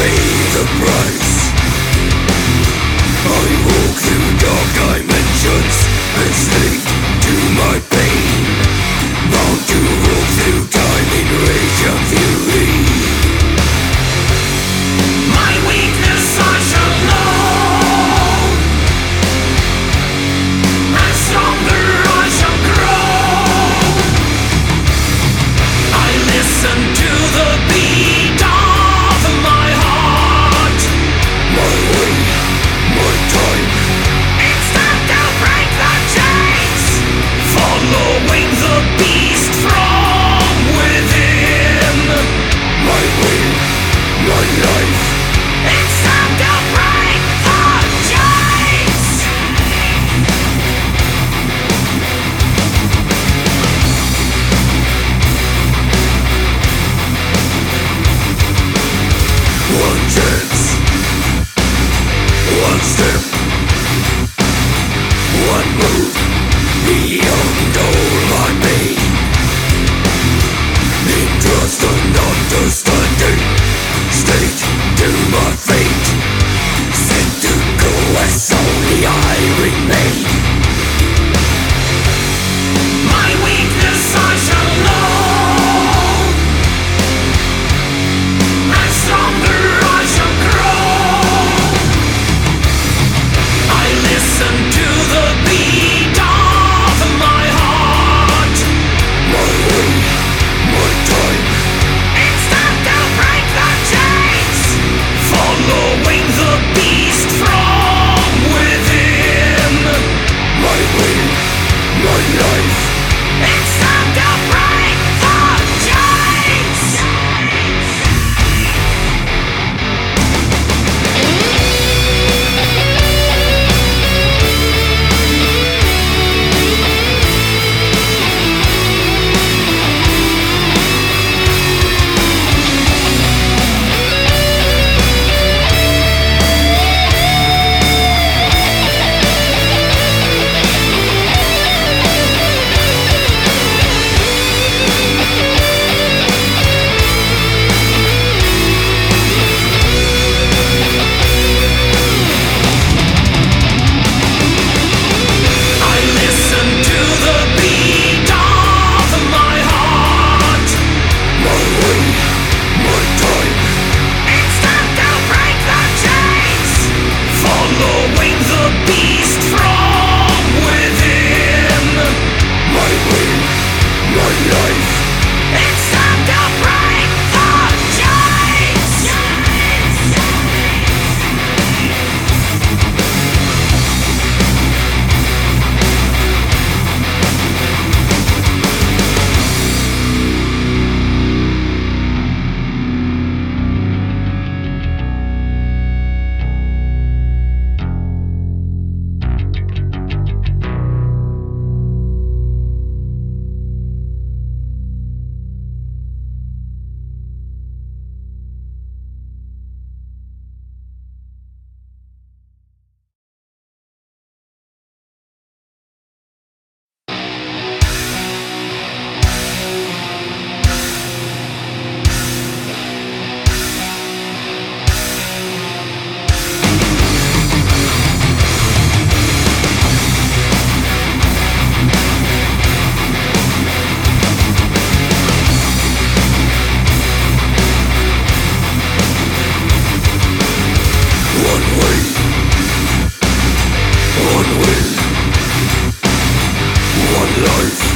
pay the price life